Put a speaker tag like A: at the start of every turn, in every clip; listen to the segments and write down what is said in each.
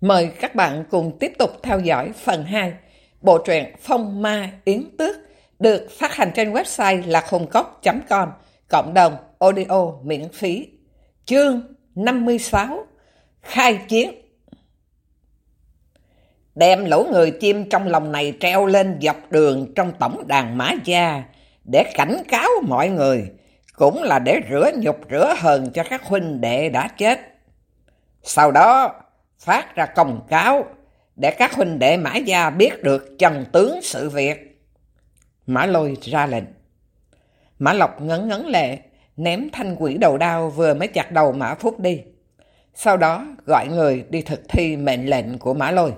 A: Mời các bạn cùng tiếp tục theo dõi phần 2 Bộ truyện Phong Ma Yến Tước được phát hành trên website lạchungcốc.com Cộng đồng audio miễn phí. Chương 56 Khai chiến. Đem lỗ người chim trong lòng này treo lên dọc đường trong tổng đàn mã gia để cảnh cáo mọi người, cũng là để rửa nhục rửa hờn cho các huynh đệ đã chết. Sau đó phát ra công cáo để các huynh đệ Mã Gia biết được trần tướng sự việc. Mã Lôi ra lệnh. Mã Lộc ngấn ngấn lệ, ném thanh quỷ đầu đao vừa mới chặt đầu Mã Phúc đi. Sau đó gọi người đi thực thi mệnh lệnh của Mã Lôi.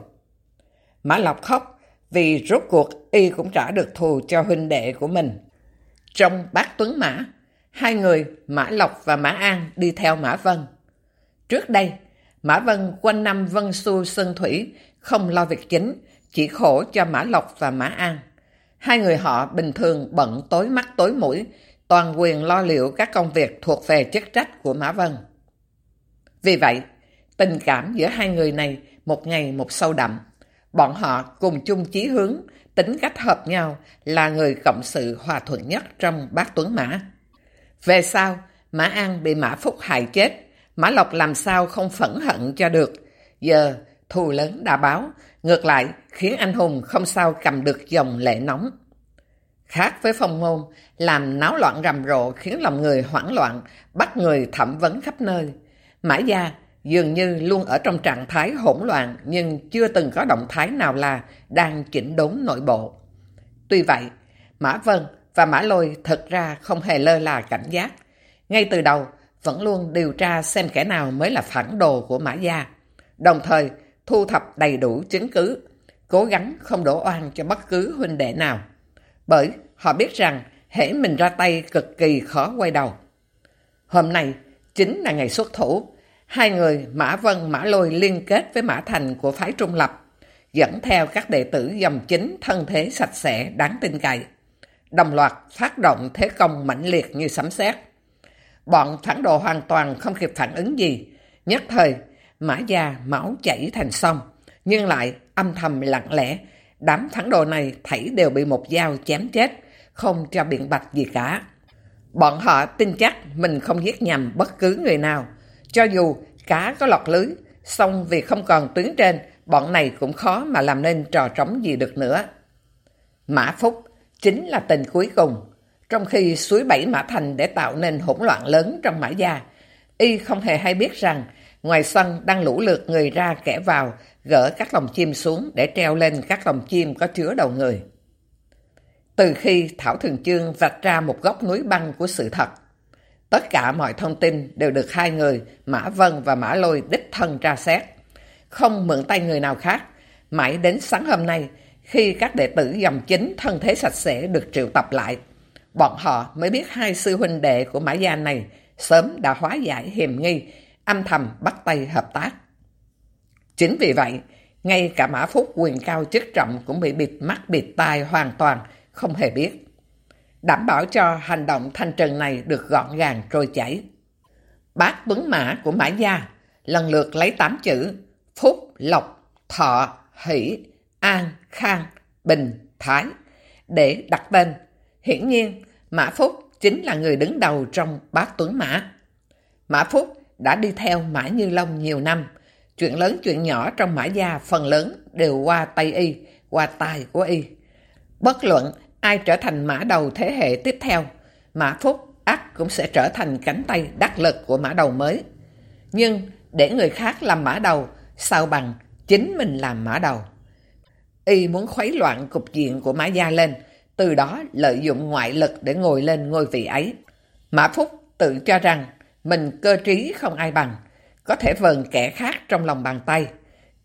A: Mã Lộc khóc vì rốt cuộc y cũng trả được thù cho huynh đệ của mình. Trong bát tuấn Mã, hai người Mã Lộc và Mã An đi theo Mã Vân. Trước đây, Mã Vân quanh năm Vân Xu Sơn Thủy, không lo việc chính, chỉ khổ cho Mã Lộc và Mã An. Hai người họ bình thường bận tối mắt tối mũi, toàn quyền lo liệu các công việc thuộc về chức trách của Mã Vân. Vì vậy, tình cảm giữa hai người này một ngày một sâu đậm. Bọn họ cùng chung chí hướng, tính cách hợp nhau là người cộng sự hòa thuận nhất trong bác tuấn mã. Về sau, Mã An bị Mã Phúc hại chết, Mã Lộc làm sao không phẫn hận cho được. Giờ, thù lớn đã báo, ngược lại khiến anh hùng không sao cầm được dòng lệ nóng. Khác với phong ngôn, làm náo loạn rầm rộ khiến lòng người hoảng loạn, bắt người thẩm vấn khắp nơi. Mã Gia dường như luôn ở trong trạng thái hỗn loạn nhưng chưa từng có động thái nào là đang chỉnh đốn nội bộ. Tuy vậy, Mã Vân và Mã Lôi thật ra không hề lơ là cảnh giác. Ngay từ đầu, vẫn luôn điều tra xem kẻ nào mới là phản đồ của Mã Gia, đồng thời thu thập đầy đủ chứng cứ, cố gắng không đổ oan cho bất cứ huynh đệ nào. Bởi họ biết rằng hễ mình ra tay cực kỳ khó quay đầu. Hôm nay chính là ngày xuất thủ, hai người Mã Vân Mã Lôi liên kết với Mã Thành của phái Trung Lập, dẫn theo các đệ tử dòng chính thân thế sạch sẽ đáng tin cậy. Đồng loạt phát động thế công mãnh liệt như sấm sét Bọn phản đồ hoàn toàn không kịp phản ứng gì. Nhất thời, mã gia máu chảy thành sông, nhưng lại âm thầm lặng lẽ. Đám phản đồ này thảy đều bị một dao chém chết, không cho biện bạch gì cả. Bọn họ tin chắc mình không giết nhầm bất cứ người nào. Cho dù cá có lọt lưới, xong vì không còn tuyến trên, bọn này cũng khó mà làm nên trò trống gì được nữa. Mã Phúc chính là tình cuối cùng trong khi suối bảy Mã Thành để tạo nên hỗn loạn lớn trong Mã Gia. Y không hề hay biết rằng ngoài sân đang lũ lượt người ra kẻ vào, gỡ các lồng chim xuống để treo lên các lồng chim có chứa đầu người. Từ khi Thảo Thường Chương vạch ra một góc núi băng của sự thật, tất cả mọi thông tin đều được hai người Mã Vân và Mã Lôi đích thân tra xét. Không mượn tay người nào khác, mãi đến sáng hôm nay, khi các đệ tử dòng chính thân thế sạch sẽ được triệu tập lại, bọn họ mới biết hai sư huynh đệ của Mã Gia này sớm đã hóa giải hiểm nghi, âm thầm bắt tay hợp tác. Chính vì vậy, ngay cả Mã Phúc quyền cao chức trọng cũng bị bịt mắt bịt tai hoàn toàn, không hề biết. Đảm bảo cho hành động thanh trần này được gọn gàng trôi chảy. Bát tuấn mã của Mã Gia lần lượt lấy 8 chữ Phúc, Lộc, Thọ, Hỷ, An, Khang, Bình, Thái để đặt tên Hiển nhiên, Mã Phúc chính là người đứng đầu trong bát tuấn mã. Mã Phúc đã đi theo Mã Như Long nhiều năm. Chuyện lớn chuyện nhỏ trong Mã Gia phần lớn đều qua tay y, qua tài của y. Bất luận ai trở thành mã đầu thế hệ tiếp theo, Mã Phúc ắt cũng sẽ trở thành cánh tay đắc lực của mã đầu mới. Nhưng để người khác làm mã đầu, sao bằng chính mình làm mã đầu. Y muốn khuấy loạn cục diện của mã gia lên, từ đó lợi dụng ngoại lực để ngồi lên ngôi vị ấy. Mã Phúc tự cho rằng mình cơ trí không ai bằng, có thể vờn kẻ khác trong lòng bàn tay.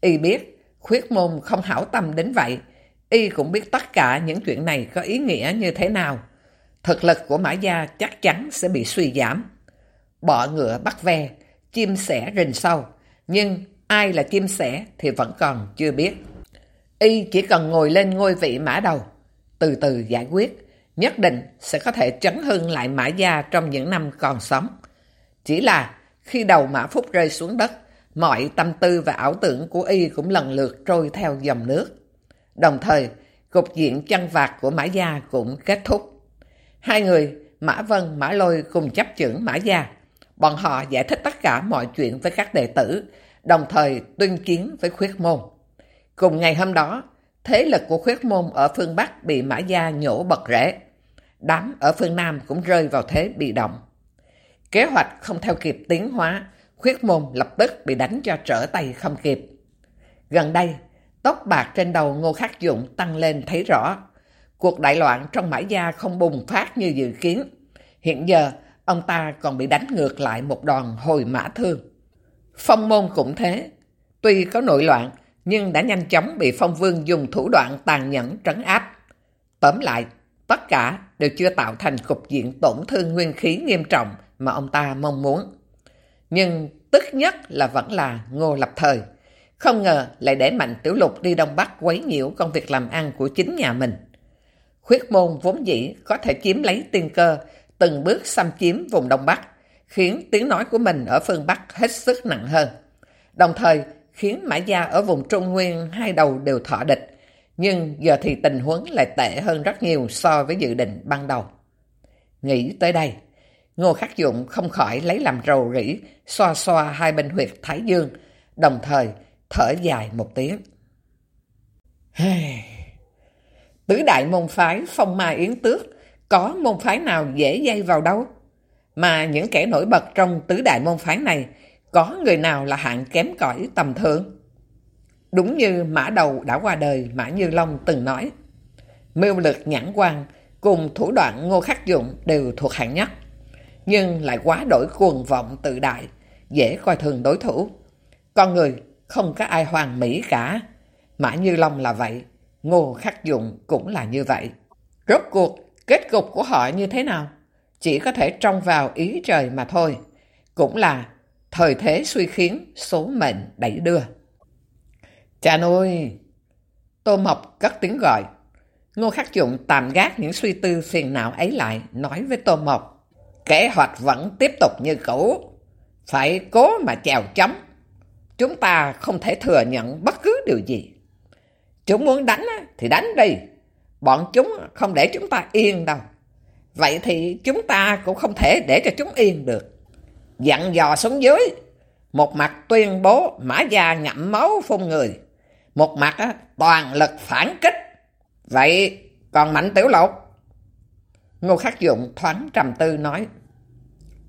A: Y biết, khuyết môn không hảo tâm đến vậy. Y cũng biết tất cả những chuyện này có ý nghĩa như thế nào. Thực lực của Mã Gia chắc chắn sẽ bị suy giảm. Bỏ ngựa bắt ve, chim sẻ rình sâu. Nhưng ai là chim sẻ thì vẫn còn chưa biết. Y chỉ cần ngồi lên ngôi vị mã đầu từ từ giải quyết, nhất định sẽ có thể chấn hưng lại Mã Gia trong những năm còn sống. Chỉ là khi đầu Mã Phúc rơi xuống đất, mọi tâm tư và ảo tưởng của y cũng lần lượt trôi theo dòng nước. Đồng thời, cục diện chân vạc của Mã Gia cũng kết thúc. Hai người, Mã Vân, Mã Lôi cùng chấp chưởng Mã Gia. Bọn họ giải thích tất cả mọi chuyện với các đệ tử, đồng thời tuyên chiến với khuyết môn. Cùng ngày hôm đó, thế lực của khuyết môn ở phương Bắc bị Mã Gia nhổ bật rễ. Đám ở phương Nam cũng rơi vào thế bị động. Kế hoạch không theo kịp tiến hóa, khuyết môn lập tức bị đánh cho trở tay không kịp. Gần đây, tóc bạc trên đầu Ngô Khắc Dụng tăng lên thấy rõ. Cuộc đại loạn trong Mã Gia không bùng phát như dự kiến. Hiện giờ, ông ta còn bị đánh ngược lại một đòn hồi mã thương. Phong môn cũng thế. Tuy có nội loạn, nhưng đã nhanh chóng bị phong vương dùng thủ đoạn tàn nhẫn trấn áp. Tóm lại, tất cả đều chưa tạo thành cục diện tổn thương nguyên khí nghiêm trọng mà ông ta mong muốn. Nhưng tức nhất là vẫn là Ngô Lập Thời. Không ngờ lại để Mạnh Tiểu Lục đi Đông Bắc quấy nhiễu công việc làm ăn của chính nhà mình. Khuyết môn vốn dĩ có thể chiếm lấy tiên cơ, từng bước xâm chiếm vùng Đông Bắc, khiến tiếng nói của mình ở phương Bắc hết sức nặng hơn. Đồng thời khiến Mã Gia ở vùng Trung Nguyên hai đầu đều thọ địch, nhưng giờ thì tình huống lại tệ hơn rất nhiều so với dự định ban đầu. Nghĩ tới đây, Ngô Khắc Dụng không khỏi lấy làm rầu rĩ, xoa xoa hai bên huyệt Thái Dương, đồng thời thở dài một tiếng. Tứ đại môn phái phong ma yến tước, có môn phái nào dễ dây vào đâu? Mà những kẻ nổi bật trong tứ đại môn phái này, có người nào là hạng kém cỏi tầm thường? Đúng như mã đầu đã qua đời Mã Như Long từng nói, mưu lực nhãn quan cùng thủ đoạn ngô khắc dụng đều thuộc hạng nhất, nhưng lại quá đổi cuồng vọng tự đại, dễ coi thường đối thủ. Con người không có ai hoàn mỹ cả. Mã Như Long là vậy, Ngô Khắc Dụng cũng là như vậy. Rốt cuộc, kết cục của họ như thế nào? Chỉ có thể trông vào ý trời mà thôi. Cũng là thời thế suy khiến, số mệnh đẩy đưa. Cha nuôi! Tô Mộc cất tiếng gọi. Ngô Khắc Dụng tạm gác những suy tư phiền não ấy lại, nói với Tô Mộc. Kế hoạch vẫn tiếp tục như cũ. Phải cố mà chèo chấm. Chúng ta không thể thừa nhận bất cứ điều gì. Chúng muốn đánh thì đánh đi. Bọn chúng không để chúng ta yên đâu. Vậy thì chúng ta cũng không thể để cho chúng yên được. Dặn dò xuống dưới. Một mặt tuyên bố mã gia ngậm máu phun người. Một mặt toàn lực phản kích. Vậy còn Mạnh Tiểu Lục? Ngô Khắc Dụng thoáng trầm tư nói.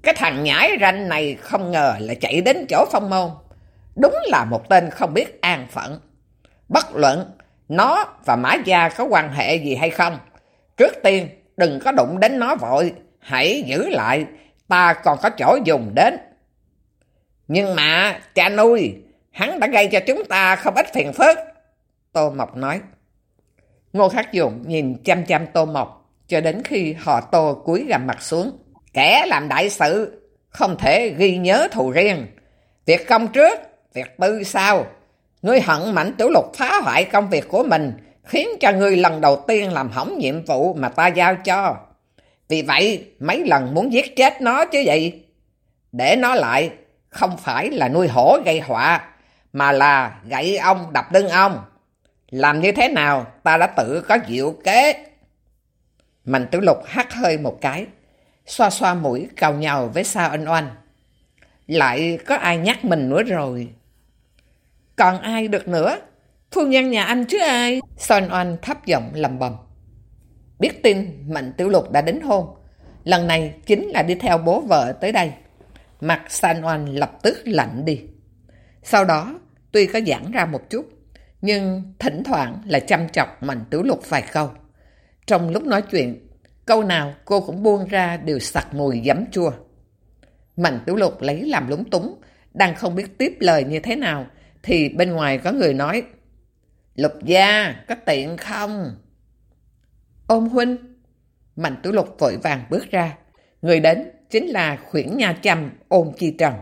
A: Cái thằng nhãi ranh này không ngờ là chạy đến chỗ phong môn. Đúng là một tên không biết an phận. Bất luận nó và Mã Gia có quan hệ gì hay không. Trước tiên đừng có đụng đến nó vội. Hãy giữ lại. Ta còn có chỗ dùng đến. Nhưng mà cha nuôi. Hắn đã gây cho chúng ta không ít phiền phức. Tô Mộc nói. Ngô Khắc Dụng nhìn chăm chăm Tô Mộc. Cho đến khi họ Tô cúi gằm mặt xuống. Kẻ làm đại sự. Không thể ghi nhớ thù riêng. Việc công trước Việc tư sau. Ngươi hận mạnh tiểu lục phá hoại công việc của mình, khiến cho ngươi lần đầu tiên làm hỏng nhiệm vụ mà ta giao cho. Vì vậy, mấy lần muốn giết chết nó chứ gì? Để nó lại, không phải là nuôi hổ gây họa, mà là gậy ông đập lưng ông. Làm như thế nào, ta đã tự có diệu kế. Mạnh tiểu lục hắt hơi một cái, xoa xoa mũi cào nhào với sao anh oanh. Lại có ai nhắc mình nữa rồi. Còn ai được nữa? Phu nhân nhà anh chứ ai? Son Oanh thấp giọng lầm bầm. Biết tin Mạnh Tiểu Lục đã đính hôn. Lần này chính là đi theo bố vợ tới đây. Mặt San Oanh lập tức lạnh đi. Sau đó, tuy có giãn ra một chút, nhưng thỉnh thoảng là chăm chọc Mạnh Tiểu Lục vài câu. Trong lúc nói chuyện, câu nào cô cũng buông ra đều sặc mùi giấm chua. Mạnh Tiểu Lục lấy làm lúng túng, đang không biết tiếp lời như thế nào, thì bên ngoài có người nói Lục gia, có tiện không? Ông huynh. Mạnh Tử Lục vội vàng bước ra. Người đến chính là khuyển nha chăm ôm chi trần.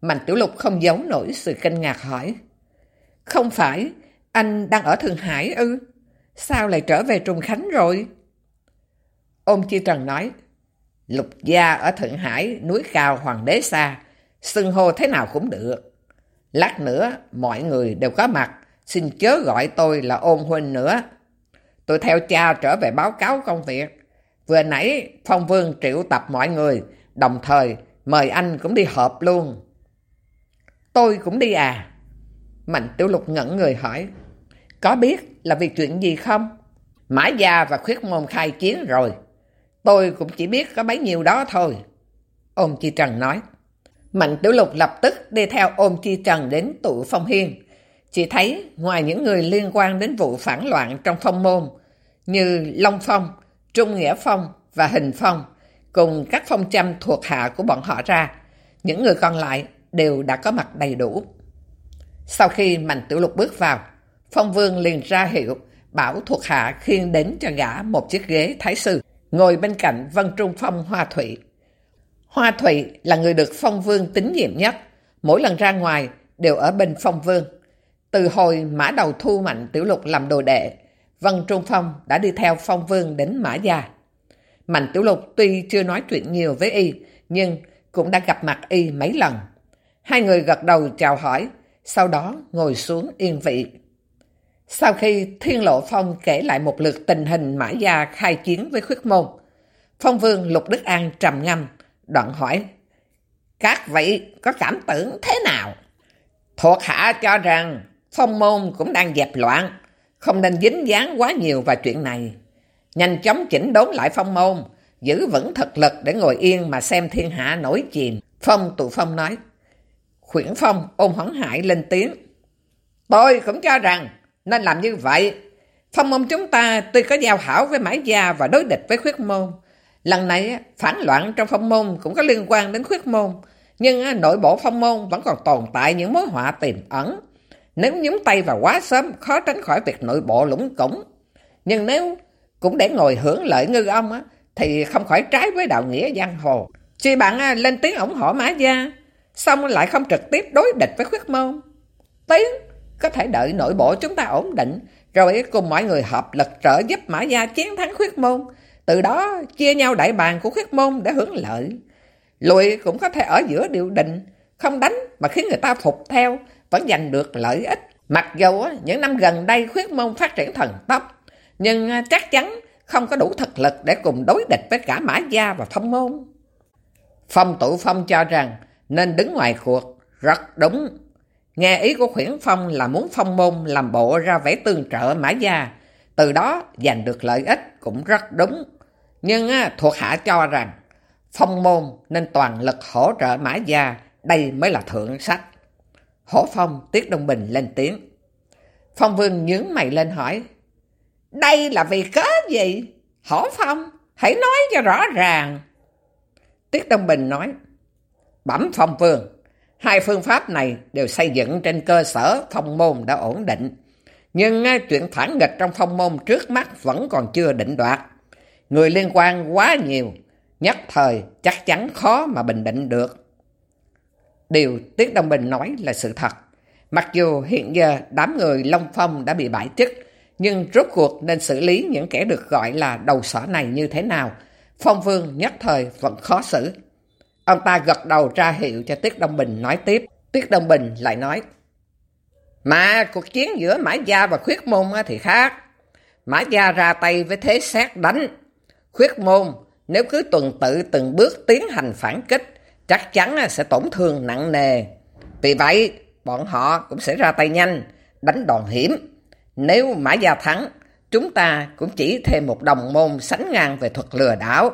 A: Mạnh Tiểu Lục không giấu nổi sự kinh ngạc hỏi. Không phải, anh đang ở Thượng Hải ư? Sao lại trở về Trùng Khánh rồi? Ôm chi trần nói. Lục gia ở Thượng Hải, núi cao hoàng đế xa. Xưng hô thế nào cũng được. Lát nữa mọi người đều có mặt, xin chớ gọi tôi là ôn huynh nữa. Tôi theo cha trở về báo cáo công việc. Vừa nãy Phong Vương triệu tập mọi người, đồng thời mời anh cũng đi họp luôn. Tôi cũng đi à? Mạnh Tiểu Lục ngẩn người hỏi. Có biết là vì chuyện gì không? Mã Gia và Khuyết Môn khai chiến rồi. Tôi cũng chỉ biết có bấy nhiêu đó thôi. Ôm Chi Trần nói. Mạnh Tiểu Lục lập tức đi theo ôm Chi Trần đến tụ phong hiên. Chỉ thấy ngoài những người liên quan đến vụ phản loạn trong phong môn như Long Phong, Trung Nghĩa Phong và Hình Phong cùng các phong châm thuộc hạ của bọn họ ra, những người còn lại đều đã có mặt đầy đủ. Sau khi Mạnh Tiểu Lục bước vào, Phong Vương liền ra hiệu bảo thuộc hạ khiêng đến cho gã một chiếc ghế thái sư, ngồi bên cạnh Vân Trung Phong Hoa Thụy. Hoa Thụy là người được Phong Vương tín nhiệm nhất, mỗi lần ra ngoài đều ở bên Phong Vương. Từ hồi mã đầu thu Mạnh Tiểu Lục làm đồ đệ, Vân Trung Phong đã đi theo Phong Vương đến Mã Gia. Mạnh Tiểu Lục tuy chưa nói chuyện nhiều với y, nhưng cũng đã gặp mặt y mấy lần. Hai người gật đầu chào hỏi, sau đó ngồi xuống yên vị. Sau khi Thiên Lộ Phong kể lại một lượt tình hình Mã Gia khai chiến với khuyết môn, Phong Vương Lục Đức An trầm ngâm, đoạn hỏi, Các vị có cảm tưởng thế nào? Thuộc hạ cho rằng Phong Môn cũng đang dẹp loạn, không nên dính dáng quá nhiều vào chuyện này. Nhanh chóng chỉnh đốn lại Phong Môn, giữ vững thực lực để ngồi yên mà xem thiên hạ nổi chìm. Phong tụ Phong nói, Khuyển Phong ôm hấn hải lên tiếng. Tôi cũng cho rằng nên làm như vậy. Phong môn chúng ta tuy có giao hảo với Mãi Gia và đối địch với khuyết môn. Lần này phản loạn trong phong môn cũng có liên quan đến khuyết môn. Nhưng nội bộ phong môn vẫn còn tồn tại những mối họa tiềm ẩn. Nếu nhúng tay vào quá sớm, khó tránh khỏi việc nội bộ lũng củng. Nhưng nếu cũng để ngồi hưởng lợi ngư ông, thì không khỏi trái với đạo nghĩa giang hồ. Chỉ bạn à, lên tiếng ủng hộ Mã Gia, xong lại không trực tiếp đối địch với khuyết môn. Tiếng có thể đợi nội bộ chúng ta ổn định, rồi cùng mọi người hợp lực trợ giúp Mã Gia chiến thắng khuyết môn. Từ đó chia nhau đại bàn của khuyết môn để hưởng lợi. Lùi cũng có thể ở giữa điều định, không đánh mà khiến người ta phục theo, vẫn giành được lợi ích. Mặc dù những năm gần đây khuyết môn phát triển thần tốc, nhưng chắc chắn không có đủ thực lực để cùng đối địch với cả Mã Gia và Phong Môn. Phong tụ Phong cho rằng nên đứng ngoài cuộc, rất đúng. Nghe ý của Khuyển Phong là muốn Phong Môn làm bộ ra vẻ tương trợ Mã Gia, từ đó giành được lợi ích cũng rất đúng. Nhưng thuộc hạ cho rằng Phong Môn nên toàn lực hỗ trợ Mã Gia, đây mới là thượng sách. Hổ Phong Tiết Đông Bình lên tiếng. Phong Vương nhướng mày lên hỏi, đây là vì cớ gì? Hổ Phong, hãy nói cho rõ ràng. Tiết Đông Bình nói, Bẩm Phong Vương, hai phương pháp này đều xây dựng trên cơ sở phong môn đã ổn định. Nhưng à, chuyện phản nghịch trong phong môn trước mắt vẫn còn chưa định đoạt. Người liên quan quá nhiều, nhất thời chắc chắn khó mà bình định được. Điều Tiết Đông Bình nói là sự thật. Mặc dù hiện giờ đám người Long Phong đã bị bãi chức, nhưng rốt cuộc nên xử lý những kẻ được gọi là đầu sỏ này như thế nào, Phong Vương nhất thời vẫn khó xử. Ông ta gật đầu ra hiệu cho Tiết Đông Bình nói tiếp. Tiết Đông Bình lại nói, Mà cuộc chiến giữa Mã Gia và Khuyết Môn thì khác. Mã Gia ra tay với thế xét đánh. Khuyết Môn nếu cứ tuần tự từng bước tiến hành phản kích, chắc chắn sẽ tổn thương nặng nề. Vì vậy, bọn họ cũng sẽ ra tay nhanh, đánh đòn hiểm. Nếu Mã Gia thắng, chúng ta cũng chỉ thêm một đồng môn sánh ngang về thuật lừa đảo.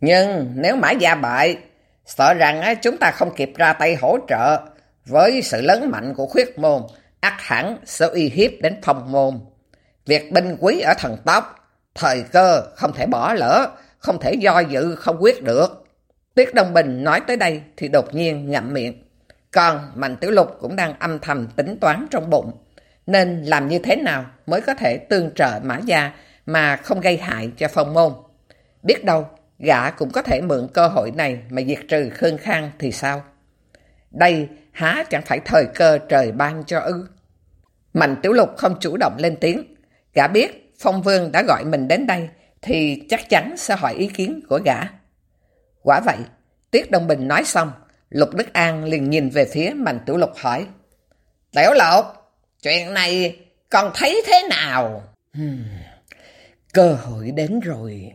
A: Nhưng nếu Mã Gia bại, sợ rằng chúng ta không kịp ra tay hỗ trợ với sự lớn mạnh của khuyết môn, ắt hẳn sẽ uy hiếp đến phong môn. Việc binh quý ở thần tốc, thời cơ không thể bỏ lỡ, không thể do dự không quyết được. Tiết Đông Bình nói tới đây thì đột nhiên ngậm miệng. Còn Mạnh Tiểu Lục cũng đang âm thầm tính toán trong bụng. Nên làm như thế nào mới có thể tương trợ Mã Gia mà không gây hại cho phong môn. Biết đâu, gã cũng có thể mượn cơ hội này mà diệt trừ Khương Khang thì sao? Đây há chẳng phải thời cơ trời ban cho ư. Mạnh Tiểu Lục không chủ động lên tiếng. Gã biết Phong Vương đã gọi mình đến đây thì chắc chắn sẽ hỏi ý kiến của gã. Quả vậy, Tiết Đông Bình nói xong, Lục Đức An liền nhìn về phía Mạnh Tiểu Lục hỏi. Tiểu Lục, chuyện này con thấy thế nào?
B: Hmm, cơ hội đến rồi.